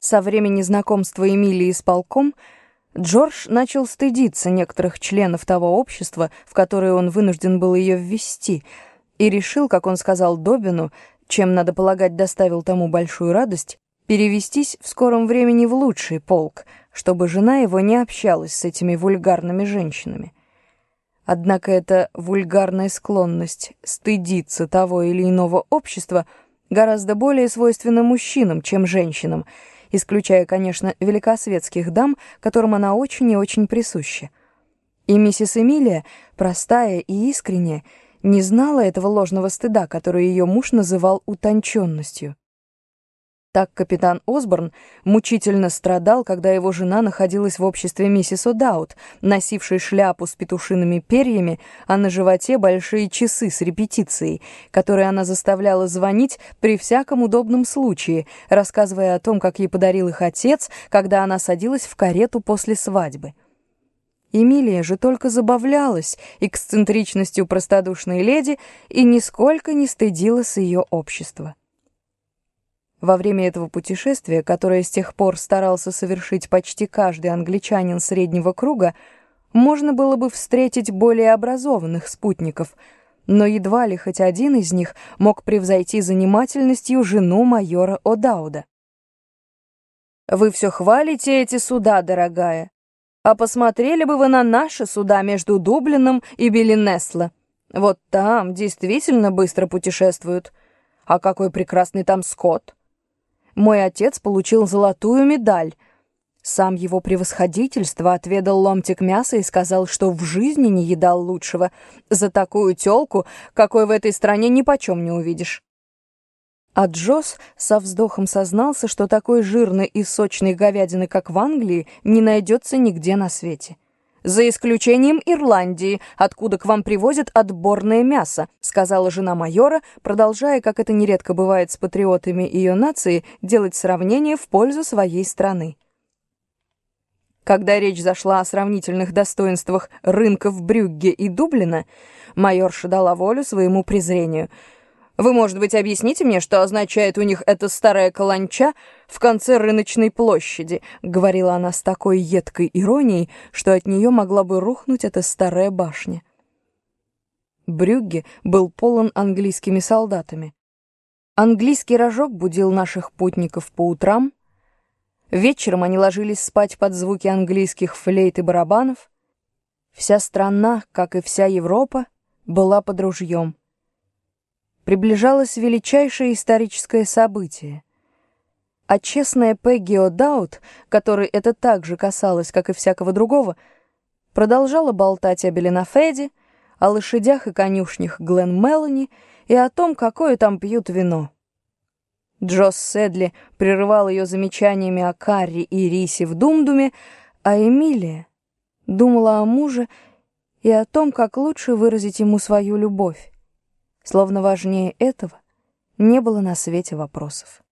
Со времени знакомства Эмилии с полком Джордж начал стыдиться некоторых членов того общества, в которое он вынужден был ее ввести, и решил, как он сказал Добину, чем, надо полагать, доставил тому большую радость, перевестись в скором времени в лучший полк, чтобы жена его не общалась с этими вульгарными женщинами. Однако эта вульгарная склонность стыдиться того или иного общества гораздо более свойственна мужчинам, чем женщинам, исключая, конечно, великосветских дам, которым она очень и очень присуща. И миссис Эмилия, простая и искренняя, не знала этого ложного стыда, который ее муж называл утонченностью. Так капитан Осборн мучительно страдал, когда его жена находилась в обществе миссис О'Даут, носившей шляпу с петушиными перьями, а на животе большие часы с репетицией, которые она заставляла звонить при всяком удобном случае, рассказывая о том, как ей подарил их отец, когда она садилась в карету после свадьбы. Эмилия же только забавлялась эксцентричностью простодушной леди и нисколько не стыдилась ее общества. Во время этого путешествия, которое с тех пор старался совершить почти каждый англичанин среднего круга, можно было бы встретить более образованных спутников, но едва ли хоть один из них мог превзойти занимательностью жену майора О'Дауда. «Вы все хвалите эти суда, дорогая. А посмотрели бы вы на наши суда между Дублином и Белинесло. Вот там действительно быстро путешествуют. А какой прекрасный там скот!» Мой отец получил золотую медаль. Сам его превосходительство отведал ломтик мяса и сказал, что в жизни не едал лучшего. За такую тёлку, какой в этой стране ни почем не увидишь. А Джосс со вздохом сознался, что такой жирной и сочной говядины, как в Англии, не найдется нигде на свете за исключением Ирландии, откуда к вам привозят отборное мясо», сказала жена майора, продолжая, как это нередко бывает с патриотами ее нации, делать сравнение в пользу своей страны. Когда речь зашла о сравнительных достоинствах рынков Брюгге и Дублина, майорша дала волю своему презрению — вы, может быть, объясните мне, что означает у них эта старая каланча в конце рыночной площади?» — говорила она с такой едкой иронией, что от нее могла бы рухнуть эта старая башня. Брюгге был полон английскими солдатами. Английский рожок будил наших путников по утрам. Вечером они ложились спать под звуки английских флейт и барабанов. Вся страна, как и вся Европа, была под ружьем приближалось величайшее историческое событие. А честная Пегги О'Даут, которой это так же касалось, как и всякого другого, продолжала болтать о Беленафеде, о лошадях и конюшнях Глен Мелани и о том, какое там пьют вино. Джосс Седли прерывал ее замечаниями о Карри и Рисе в Думдуме, а Эмилия думала о муже и о том, как лучше выразить ему свою любовь. Словно важнее этого не было на свете вопросов.